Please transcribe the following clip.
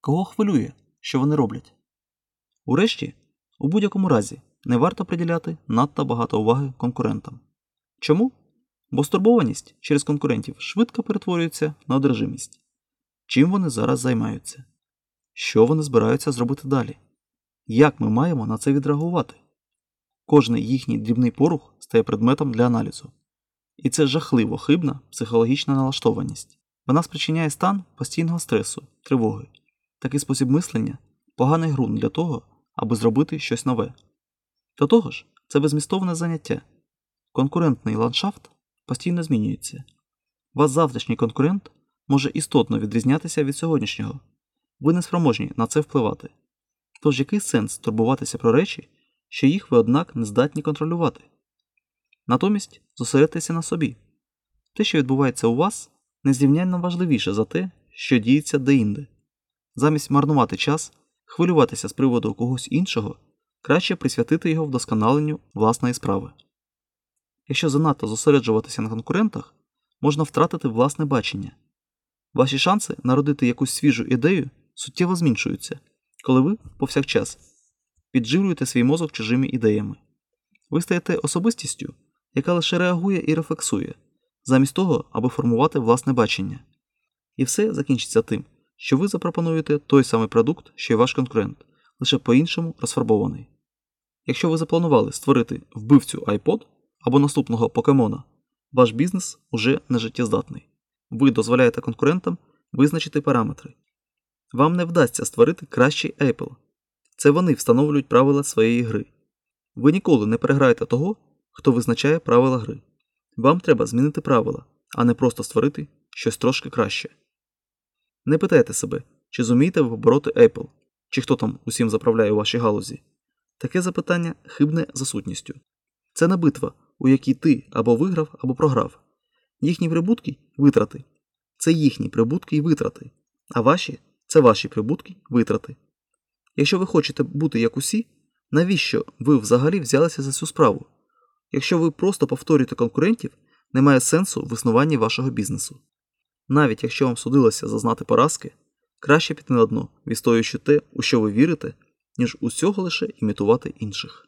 Кого хвилює, що вони роблять? Урешті, у будь-якому разі, не варто приділяти надто багато уваги конкурентам. Чому? Бо стурбованість через конкурентів швидко перетворюється на одержимість. Чим вони зараз займаються? Що вони збираються зробити далі? Як ми маємо на це відреагувати? Кожний їхній дрібний порух стає предметом для аналізу. І це жахливо хибна психологічна налаштованість. Вона спричиняє стан постійного стресу, тривоги. Такий спосіб мислення поганий ґрунт для того, аби зробити щось нове. До того ж, це безмістовне заняття. Конкурентний ландшафт постійно змінюється. Ваш завтрашній конкурент може істотно відрізнятися від сьогоднішнього. Ви не спроможні на це впливати. Тож який сенс турбуватися про речі, що їх ви, однак, не здатні контролювати? Натомість зосередьтеся на собі. Те, що відбувається у вас, незрівнянно важливіше за те, що діється деінде. Замість марнувати час, хвилюватися з приводу когось іншого, краще присвятити його вдосконаленню власної справи. Якщо занадто зосереджуватися на конкурентах, можна втратити власне бачення. Ваші шанси народити якусь свіжу ідею суттєво зменшуються, коли ви повсякчас підживлюєте свій мозок чужими ідеями. Ви стаєте особистістю, яка лише реагує і рефлексує, замість того, аби формувати власне бачення. І все закінчиться тим, що ви запропонуєте той самий продукт, що й ваш конкурент, лише по-іншому розфарбований. Якщо ви запланували створити вбивцю iPod або наступного покемона, ваш бізнес уже не життєздатний. Ви дозволяєте конкурентам визначити параметри. Вам не вдасться створити кращий Apple. Це вони встановлюють правила своєї гри. Ви ніколи не переграєте того, хто визначає правила гри. Вам треба змінити правила, а не просто створити щось трошки краще. Не питайте себе, чи зумієте ви побороти Apple, чи хто там усім заправляє у вашій галузі. Таке запитання хибне за сутністю. Це не битва, у якій ти або виграв, або програв. Їхні прибутки витрати. Це їхні прибутки і витрати, а ваші це ваші прибутки витрати. Якщо ви хочете бути як усі, навіщо ви взагалі взялися за цю справу? Якщо ви просто повторюєте конкурентів, немає сенсу в існуванні вашого бізнесу. Навіть якщо вам судилося зазнати поразки, краще піти на дно, відстоюючи те, у що ви вірите, ніж усього лише імітувати інших.